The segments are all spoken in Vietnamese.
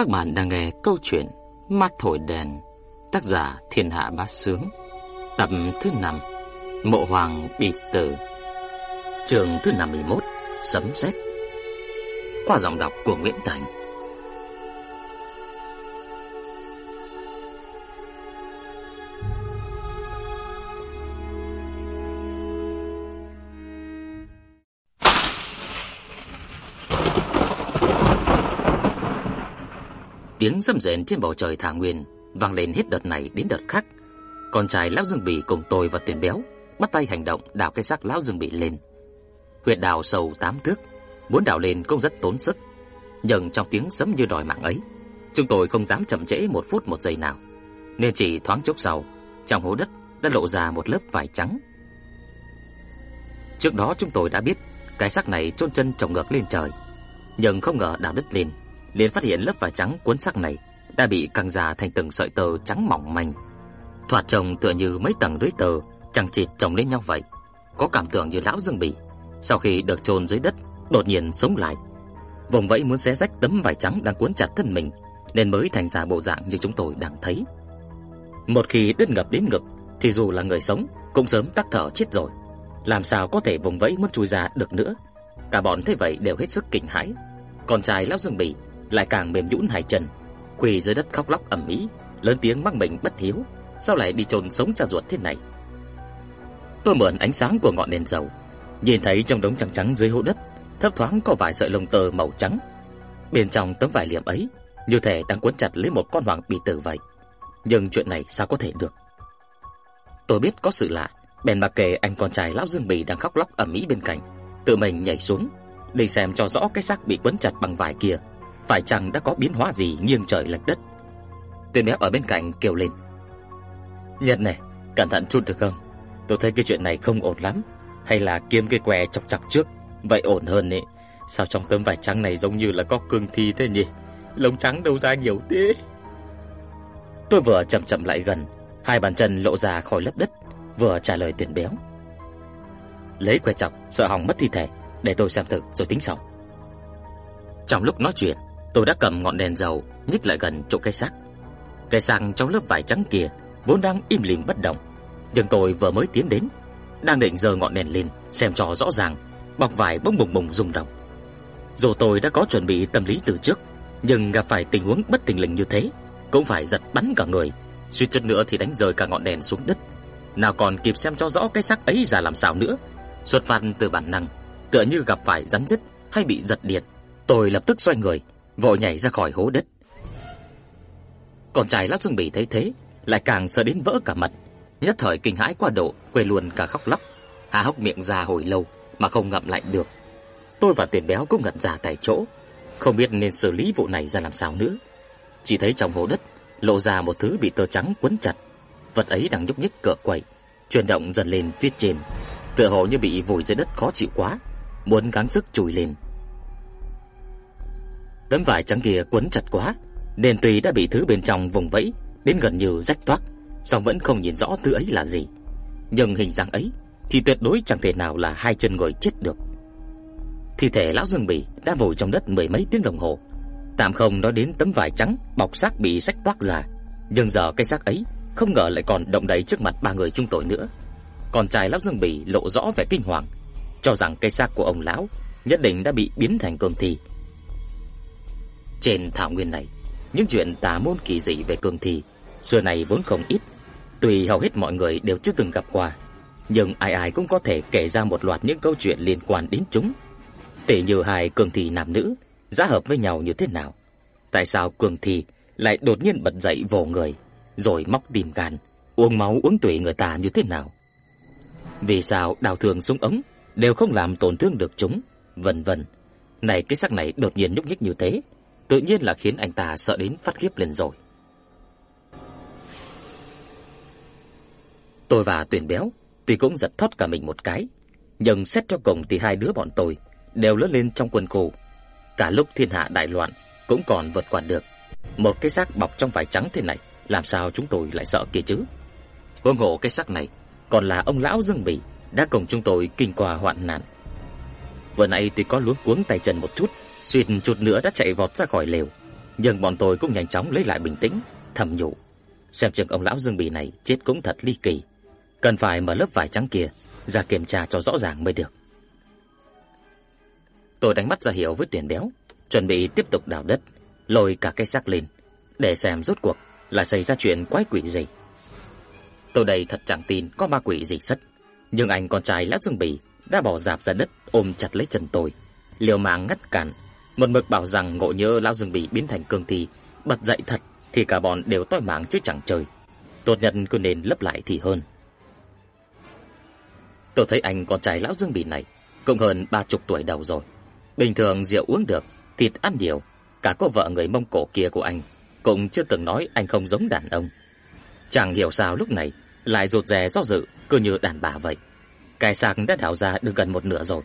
Các bạn đang nghe câu chuyện Mắt thổi đèn, tác giả Thiên Hạ Bá Sướng, tập thứ 5, Mộ Hoàng bị tử, trường thứ 51, Sấm sét. Qua giọng đọc của Nguyễn Thành. Tiếng râm rền trên bầu trời thả nguyên vang lên hết đợt này đến đợt khác. Con trai lão Dương Bỉ cùng tôi và Tiền Béo bắt tay hành động đào cái xác lão Dương Bỉ lên. Huyệt đào sâu tám thước, muốn đào lên cũng rất tốn sức. Nhưng trong tiếng sấm như đòi mạng ấy, chúng tôi không dám chậm trễ một phút một giây nào, nên chỉ thoáng chốc sau, trong hố đất đã lộ ra một lớp vải trắng. Trước đó chúng tôi đã biết cái xác này chôn chân trồng ngược lên trời, nhưng không ngờ đào đất lên liền phát hiện lớp vải trắng cuốn sắc này đã bị căng ra thành từng sợi tơ trắng mỏng manh. Thoạt trông tựa như mấy tầng lưới tơ chằng chịt chồng lên nhau vậy. Có cảm tưởng như lão Dương Bỉ, sau khi được chôn dưới đất, đột nhiên sống lại. Vùng vẫy muốn xé rách tấm vải trắng đang cuốn chặt thân mình, nên mới thành ra bộ dạng như chúng tôi đang thấy. Một khi đứt ngập đến ngực, thì dù là người sống, cũng sớm tắc thở chết rồi. Làm sao có thể vùng vẫy muốn chui ra được nữa. Cả bọn thấy vậy đều hết sức kinh hãi. Con trai lão Dương Bỉ lại càng mềm nhũn hai chân, quỳ dưới đất khóc lóc ầm ĩ, lớn tiếng mắng mình bất hiếu, sao lại đi chôn sống cha ruột thế này. Tôi mượn ánh sáng của ngọn đèn dầu, nhìn thấy trong đống trắng trắng dưới hố đất, thấp thoáng có vài sợi lông tơ màu trắng. Bên trong tấm vải liệm ấy, như thể đang cuốn chặt lấy một con hoàng bị tử vậy. Nhưng chuyện này sao có thể được? Tôi biết có sự lạ, bèn mặc kệ anh con trai lão Dương Bì đang khóc lóc ầm ĩ bên cạnh, tự mình nhảy xuống, để xem cho rõ cái xác bị quấn chặt bằng vải kia phải chăng đã có biến hóa gì nghiêng trời lệch đất. Tên béo ở bên cạnh kêu lên. Nhật này, cẩn thận chút được không? Tôi thấy cái chuyện này không ổn lắm. Hay là kiếm cái què chọc chọc trước, vậy ổn hơn ấy. Sao trong tấm vải trắng này giống như là có cương thi thế nhỉ? Lông trắng đâu ra nhiều thế? Tôi vừa chậm chậm lại gần, hai bàn chân lộ ra khỏi lớp đất, vừa trả lời tiền béo. Lấy que chọc, sợ hỏng mất thi thể, để tôi xem thử rồi tính sau. Trong lúc nói chuyện, Tôi đã cầm ngọn đèn dầu nhích lại gần chỗ cái xác. Cái xác trong lớp vải trắng kia vốn đang im lìm bất động, nhưng tôi vừa mới tiến đến, đang định giơ ngọn đèn lên xem cho rõ ràng, bọc vải bỗng bùng bùng rung động. Dù tôi đã có chuẩn bị tâm lý từ trước, nhưng gặp phải tình huống bất tình lình như thế, cũng phải giật bắn cả người, suýt chút nữa thì đánh rơi cả ngọn đèn xuống đất. Nào còn kịp xem cho rõ cái xác ấy ra làm sao nữa. Xuất phát từ bản năng, tựa như gặp phải rắn rết hay bị giật điện, tôi lập tức xoay người, vội nhảy ra khỏi hố đất. Con trai Láp Dương Bỉ thấy thế, lại càng sợ đến vỡ cả mặt, nhất thời kinh hãi quá độ, quên luôn cả khóc lóc, há hốc miệng ra hồi lâu mà không ngậm lại được. Tôi và Tiền Béo cũng ngẩn ra tại chỗ, không biết nên xử lý vụ này ra làm sao nữa. Chỉ thấy trong hố đất lộ ra một thứ bị tơ trắng quấn chặt, vật ấy đang nhúc nhích cựa quậy, chuyển động dần lên phía trên, tựa hồ như bị vùi dưới đất khó chịu quá, muốn gắng sức chùi lên. Tấm vải trắng kia quấn chặt quá, nên tuy đã bị thứ bên trong vùng vẫy đến gần như rách toác, song vẫn không nhìn rõ thứ ấy là gì. Nhưng hình dáng ấy thì tuyệt đối chẳng thể nào là hai chân người chết được. Thi thể lão Dương Bỉ đã vùi trong đất mười mấy tiếng đồng hồ. Tạm không nói đến tấm vải trắng bọc xác bị rách toác ra, nhưng giờ cái xác ấy không ngờ lại còn động đậy trước mặt ba người chúng tôi nữa. Con trai lão Dương Bỉ lộ rõ vẻ kinh hoàng, cho rằng cây xác của ông lão nhất định đã bị biến thành cương thi trên thảo nguyên này, những chuyện tà môn kỳ dị về cường thi xưa này vốn không ít, tuy hầu hết mọi người đều chưa từng gặp qua, nhưng ai ai cũng có thể kể ra một loạt những câu chuyện liên quan đến chúng. Tỷ như hai cường thi nam nữ giá hợp với nhau như thế nào? Tại sao cường thi lại đột nhiên bật dậy vồ người, rồi móc tìm gan, uống máu uống tủy người ta như thế nào? Vì sao đào thường súng ống đều không làm tổn thương được chúng, vân vân. Này cái sắc này đột nhiên nhúc nhích như thế, tự nhiên là khiến anh ta sợ đến phát khiếp lên rồi. Tôi và Tuyền Béo tuy cũng giật thót cả mình một cái, nhưng xét cho cùng thì hai đứa bọn tôi đều lớn lên trong quân khu, cả lúc thiên hạ đại loạn cũng còn vượt qua được. Một cái xác bọc trong vải trắng thế này, làm sao chúng tôi lại sợ kia chứ? Huống hồ cái xác này còn là ông lão Dương Bỉ đã cùng chúng tôi kinh qua hoạn nạn. Vừa nãy tuy có luống cuống tay chân một chút, suýt chút nữa đã chạy vọt ra khỏi lều, Nhưng bọn tôi cũng nhanh chóng lấy lại bình tĩnh, thầm nhủ, xem chừng ông lão Dương Bì này chết cũng thật ly kỳ, cần phải mở lớp vải trắng kia ra kiểm tra cho rõ ràng mới được. Tôi đánh mắt ra hiệu với tiền béo, chuẩn bị tiếp tục đào đất, lôi cả cái xác lên để xem rốt cuộc là xảy ra chuyện quái quỷ gì. Tôi đây thật chẳng tin có ma quỷ gì sắt, nhưng anh con trai lão Dương Bì đã bỏ dạp ra đất ôm chặt lấy chân tôi, liều mạng ngắt cản, một mực bảo rằng ngộ nhớ lão Dương bị biến thành cương thi, bật dậy thật thì cả bọn đều toi mạng chứ chẳng chơi. Tốt nhất cứ nên lấp lại thì hơn. Tôi thấy anh con trai lão Dương Bì này cũng hơn ba chục tuổi đầu rồi. Bình thường rượu uống được, thịt ăn nhiều, cả cô vợ người Mông Cổ kia của anh cũng chưa từng nói anh không giống đàn ông. Chẳng hiểu sao lúc này lại rụt rè do dự, cứ như đàn bà vậy. Cái sạc đã đào ra được gần một nửa rồi,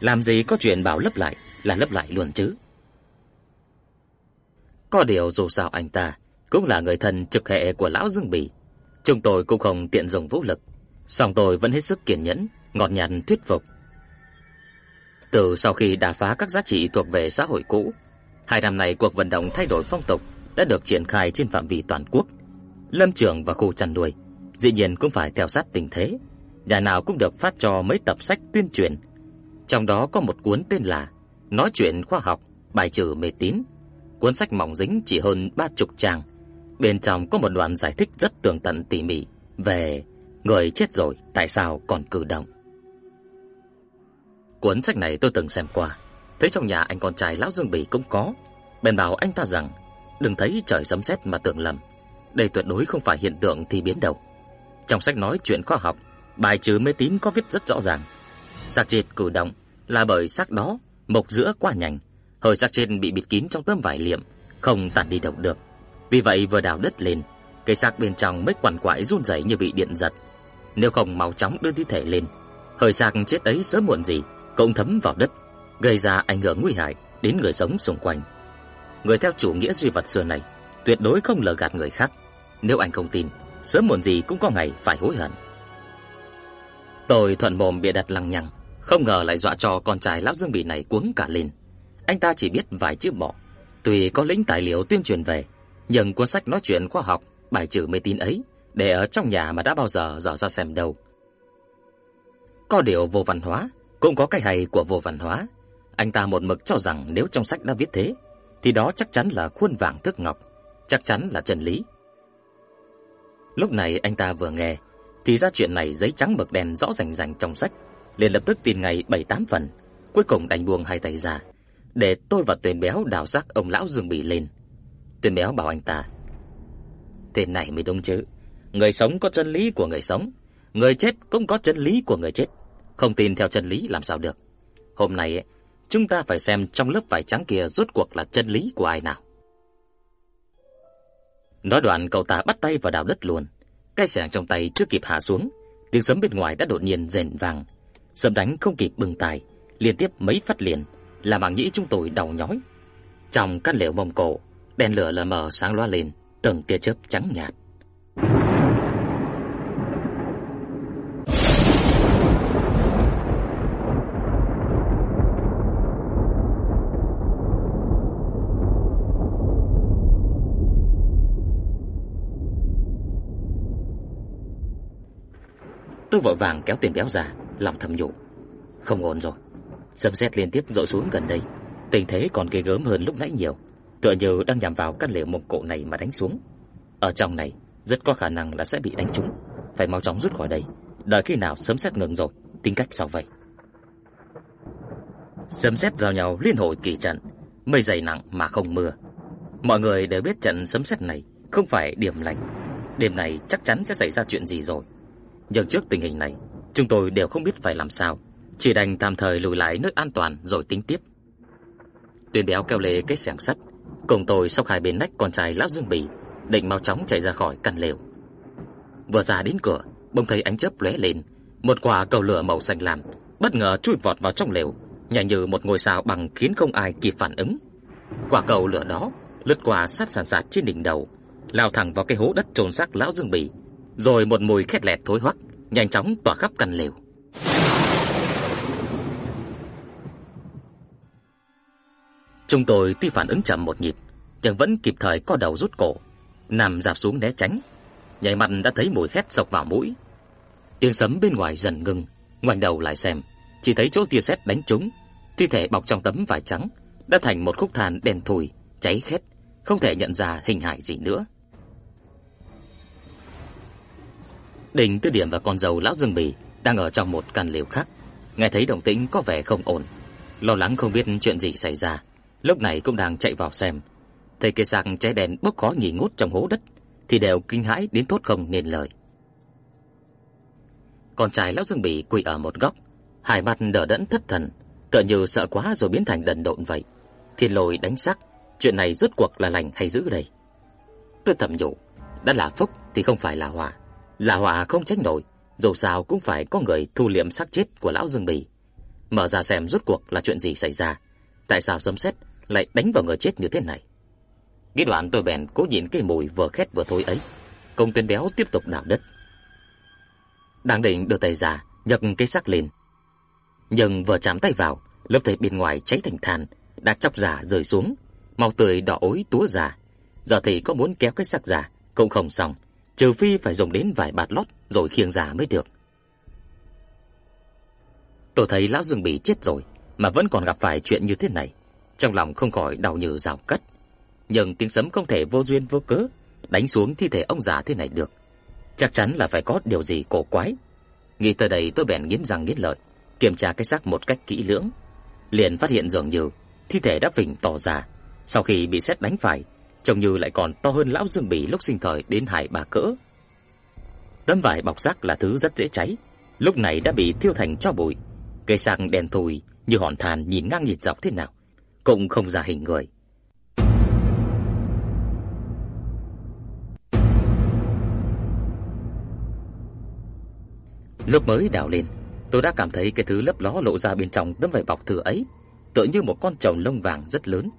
làm gì có chuyện bảo lấp lại là lấp lại luôn chứ. Có điều dù sao anh ta cũng là người thân trực hệ của lão Dương Bỉ, chúng tôi cũng không tiện dùng vũ lực, song tôi vẫn hết sức kiên nhẫn, ngọt nhạt thuyết phục. Từ sau khi đả phá các giá trị thuộc về xã hội cũ, hai năm này cuộc vận động thay đổi phong tục đã được triển khai trên phạm vi toàn quốc. Lâm trường và khu chăn nuôi dĩ nhiên cũng phải theo sát tình thế. Nhà nào cũng được phát cho mấy tập sách tuyên truyền. Trong đó có một cuốn tên là Nói chuyện khoa học, bài trừ mê tín. Cuốn sách mỏng dính chỉ hơn ba chục trang. Bên trong có một đoạn giải thích rất tường tận tỉ mỉ về người chết rồi tại sao còn cử động. Cuốn sách này tôi từng xem qua, thấy trong nhà anh con trai lão Dương Bỉ cũng có. Bèn bảo anh ta rằng đừng thấy trời sấm sét mà tưởng lầm. Đây tuyệt đối không phải hiện tượng thì biến đâu. Trong sách nói chuyện khoa học, bài trừ mê tín có viết rất rõ ràng. Xác chết cử động là bởi xác đó mộc giữa quá nhanh, hơi xác trên bị bịt kín trong tấm vải liệm, không tản đi đâu được. Vì vậy vừa đào đất lên, cây xác bên trong mới quằn quại run rẩy như bị điện giật. Nếu không mau chóng đưa thi thể lên, hơi xác chết ấy sớm muộn gì cũng thấm vào đất, gây ra ảnh hưởng nguy hại đến người sống xung quanh. Người theo chủ nghĩa duy vật xưa này tuyệt đối không lờ gạt người khác. Nếu anh không tin, sớm muộn gì cũng có ngày phải hối hận. Tôi thuận mồm bịa đặt lằng nhằng, không ngờ lại dọa cho con trai lão Dương Bỉ này cuống cả lên. Anh ta chỉ biết vài chữ bỏ, tuy có lĩnh tài liệu tuyên truyền về, nhưng cuốn sách nói chuyện khoa học, bài trừ mê tín ấy để ở trong nhà mà đã bao giờ dò ra xem đâu. Có điều vô văn hóa, cũng có cái hay của vô văn hóa. Anh ta một mực cho rằng nếu trong sách đã viết thế, thì đó chắc chắn là khuôn vàng thước ngọc, chắc chắn là chân lý. Lúc này anh ta vừa nghe, thì ra chuyện này giấy trắng mực đen rõ rành rành trong sách, liền lập tức tin ngay bảy tám phần, cuối cùng đành buông hai tay ra, để tôi và Tuyền Béo đào xác ông lão Dương Bỉ lên. Tuyền Béo bảo anh ta: "Tên này mới đúng chứ, người sống có chân lý của người sống, người chết cũng có chân lý của người chết, không tin theo chân lý làm sao được. Hôm nay chúng ta phải xem trong lớp vải trắng kia rốt cuộc là chân lý của ai nào." Nói đoạn cậu ta bắt tay vào đào đất luôn. Cái xẻng trong tay chưa kịp hạ xuống, tiếng sấm bên ngoài đã đột nhiên rền vang. Sấm đánh không kịp bừng tài, liên tiếp mấy phát liền, làm màng nhĩ chúng tôi đau nhói. Trong căn lều mông cổ, đèn lửa lờ mờ sáng loa lên, từng tia chớp trắng nhạt. Tôi vội vàng kéo tiền béo ra, lòng thầm nhủ, không ổn rồi. Sấm sét liên tiếp dội xuống gần đây, tình thế còn ghê gớm hơn lúc nãy nhiều, tựa như đang nhằm vào căn lều mông cổ này mà đánh xuống. Ở trong này, rất có khả năng là sẽ bị đánh trúng, phải mau chóng rút khỏi đây, đợi khi nào sấm sét ngừng rồi, tính cách sau vậy. Sấm sét giao nhau liên hồi kỳ trận, mây dày nặng mà không mưa. Mọi người đều biết trận sấm sét này không phải điểm lành, đêm này chắc chắn sẽ xảy ra chuyện gì rồi. Nhưng trước tình hình này, chúng tôi đều không biết phải làm sao, chỉ đành tạm thời lùi lại nơi an toàn rồi tính tiếp. Tuyền béo kêu lê cái xẻng sắt, cùng tôi sóc hai bên nách con trai lão Dương Bì, định mau chóng chạy ra khỏi căn lều. Vừa ra đến cửa, bỗng thấy ánh chớp lóe lên, một quả cầu lửa màu xanh lam bất ngờ chui vọt vào trong lều, nhanh như một ngôi sao bằng khiến không ai kịp phản ứng. Quả cầu lửa đó lướt qua sát sàn sạt trên đỉnh đầu, lao thẳng vào cái hố đất trồn xác lão Dương Bì, rồi một mùi khét lẹt thối hoắc nhanh chóng tỏa khắp căn lều. Chúng tôi tuy phản ứng chậm một nhịp, nhưng vẫn kịp thời co đầu rút cổ, nằm dạp xuống né tránh. Nhảy mặt đã thấy mùi khét sộc vào mũi. Tiếng sấm bên ngoài dần ngừng, ngoảnh đầu lại xem, chỉ thấy chỗ tia sét đánh trúng, thi thể bọc trong tấm vải trắng đã thành một khúc than đen thùi, cháy khét, không thể nhận ra hình hài gì nữa. Đình Tư Điểm và con dâu lão Dương Bì đang ở trong một căn lều khác, nghe thấy động tĩnh có vẻ không ổn, lo lắng không biết chuyện gì xảy ra, lúc này cũng đang chạy vào xem. Thấy cái xác cháy đèn bốc khói nghi ngút trong hố đất, thì đều kinh hãi đến thốt không nên lời. Con trai lão Dương Bì quỳ ở một góc, hai mắt đờ đẫn thất thần, tựa như sợ quá rồi biến thành đần độn vậy. Thiên lôi đánh sắc, chuyện này rốt cuộc là lành hay dữ đây? Tôi thầm nhủ, đã là phúc thì không phải là họa. Là họa không tránh nổi, dù sao cũng phải có người thu liệm xác chết của lão Dương Bì. Mở ra xem rốt cuộc là chuyện gì xảy ra, tại sao sấm sét lại đánh vào người chết như thế này. Nghĩ đoạn tôi bèn cố nhịn cái mùi vừa khét vừa thối ấy, công tên béo tiếp tục đào đất. Đang định đưa tay ra, nhấc cái xác lên. Nhưng vừa chạm tay vào, lớp thịt bên ngoài cháy thành than, đã chóc giả rơi xuống, màu tươi đỏ ối túa ra. Giờ thì có muốn kéo cái xác giả cũng không xong, trừ phi phải dùng đến vài bạt lót rồi khiêng ra mới được. Tôi thấy lão Dương bị chết rồi mà vẫn còn gặp phải chuyện như thế này, trong lòng không khỏi đau như rào cắt. Nhưng tiếng sấm không thể vô duyên vô cớ đánh xuống thi thể ông già thế này được. Chắc chắn là phải có điều gì cổ quái. Nghĩ tới đây tôi bèn nghiến răng nghiến lợi, kiểm tra cái xác một cách kỹ lưỡng, liền phát hiện dường như thi thể đã phình to ra, sau khi bị sét đánh phải, trông như lại còn to hơn lão Dương Bỉ lúc sinh thời đến hải bà cỡ. Tấm vải bọc xác là thứ rất dễ cháy, lúc này đã bị thiêu thành tro bụi, cây xác đèn thui như hòn than nhìn ngang nhìn dọc thế nào, cũng không ra hình người. Lúc mới đào lên, tôi đã cảm thấy cái thứ lấp ló lộ ra bên trong tấm vải bọc thừa ấy, tựa như một con trồn lông vàng rất lớn.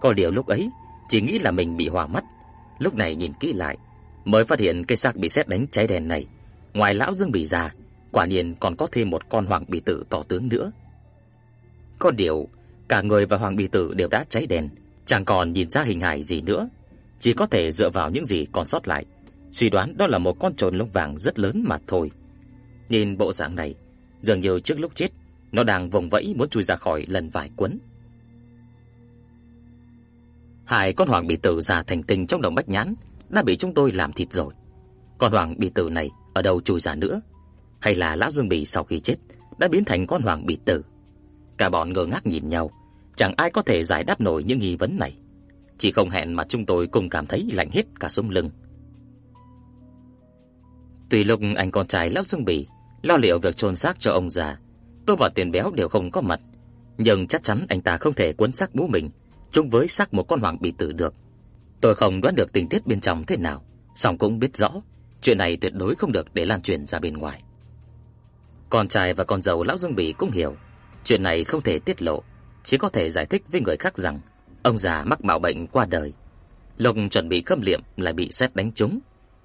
Có điều lúc ấy, chỉ nghĩ là mình bị hoa mắt. Lúc này nhìn kỹ lại, mới phát hiện cây xác bị sét đánh cháy đèn này, ngoài lão Dương bị già, quả nhiên còn có thêm một con hoàng bì tử tỏ tướng nữa. Có điều, cả người và hoàng bì tử đều đã cháy đèn, chẳng còn nhìn ra hình hài gì nữa, chỉ có thể dựa vào những gì còn sót lại, suy đoán đó là một con trồn lông vàng rất lớn mà thôi. Nhìn bộ dạng này, dường như trước lúc chết, nó đang vùng vẫy muốn chui ra khỏi lần vải quấn. Hai con hoàng bị tử già thành tinh trong đồng bách nhãn đã bị chúng tôi làm thịt rồi. Con hoàng bị tử này ở đâu chui ra nữa? Hay là lão Dương Bỉ sau khi chết đã biến thành con hoàng bị tử? Cả bọn ngơ ngác nhìn nhau, chẳng ai có thể giải đáp nổi những nghi vấn này. Chỉ không hẹn mà chúng tôi cùng cảm thấy lạnh hết cả sống lưng. Tùy lúc anh con trai lão Dương Bỉ lo liệu việc chôn xác cho ông già, tôi và Tiền Béo đều không có mặt, nhưng chắc chắn anh ta không thể quấn xác bố mình chung với xác một con hoàng bị tử được. Tôi không đoán được tình tiết bên trong thế nào, song cũng biết rõ, chuyện này tuyệt đối không được để lan truyền ra bên ngoài. Con trai và con dâu lão Dương Bỉ cũng hiểu, chuyện này không thể tiết lộ, chỉ có thể giải thích với người khác rằng ông già mắc mạo bệnh qua đời. lộc chuẩn bị khâm liệm lại bị sét đánh trúng,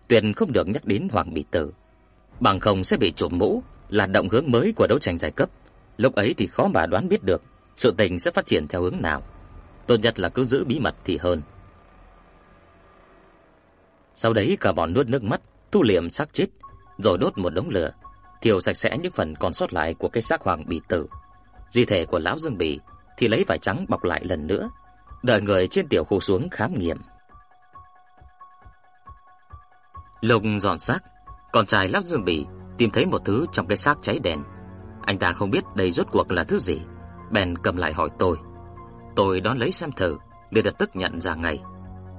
tuyệt không được nhắc đến hoàng bị tử bằng không sẽ bị trộm mũ, là động hướng mới của đấu tranh giai cấp. Lúc ấy thì khó mà đoán biết được sự tình sẽ phát triển theo hướng nào. Tốt nhất là cứ giữ bí mật thì hơn. Sau đấy cả bọn nuốt nước mắt, thu liệm xác chết, rồi đốt một đống lửa, thiêu sạch sẽ những phần còn sót lại của cái xác hoàng bị tử. Di thể của lão Dương Bỉ thì lấy vải trắng bọc lại lần nữa, đợi người trên tiểu khu xuống khám nghiệm. Lục dọn xác, con trai lão Dương Bỉ tìm thấy một thứ trong cái xác cháy đèn. Anh ta không biết đây rốt cuộc là thứ gì, bèn cầm lại hỏi tôi. Tôi đón lấy xem thử, để lập tức nhận ra ngay.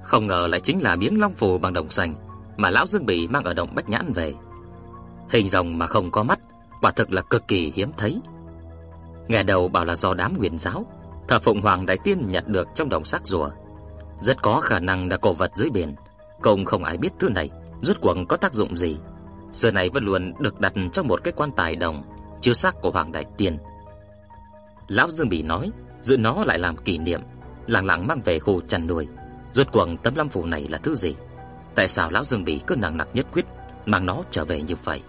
Không ngờ lại chính là miếng long phù bằng đồng xanh mà lão Dương Bỉ mang ở động Bách Nhãn về. Hình rồng mà không có mắt, quả thực là cực kỳ hiếm thấy. Nghe đầu bảo là do đám nguyên giáo, thờ Phụng Hoàng Đại Tiên nhặt được trong đồng xác rùa. Rất có khả năng là cổ vật dưới biển, cũng không ai biết thứ này rốt cuộc có tác dụng gì. Giờ này vẫn luôn được đặt trong một cái quan tài đồng chứa xác của Hoàng Đại Tiên. Lão Dương Bỉ nói, giữ nó lại làm kỷ niệm, lặng lặng mang về khu chăn nuôi. Rốt cuộc tấm lâm phù này là thứ gì? Tại sao lão Dương Bỉ cứ nặng nặc nhất quyết mang nó trở về như vậy?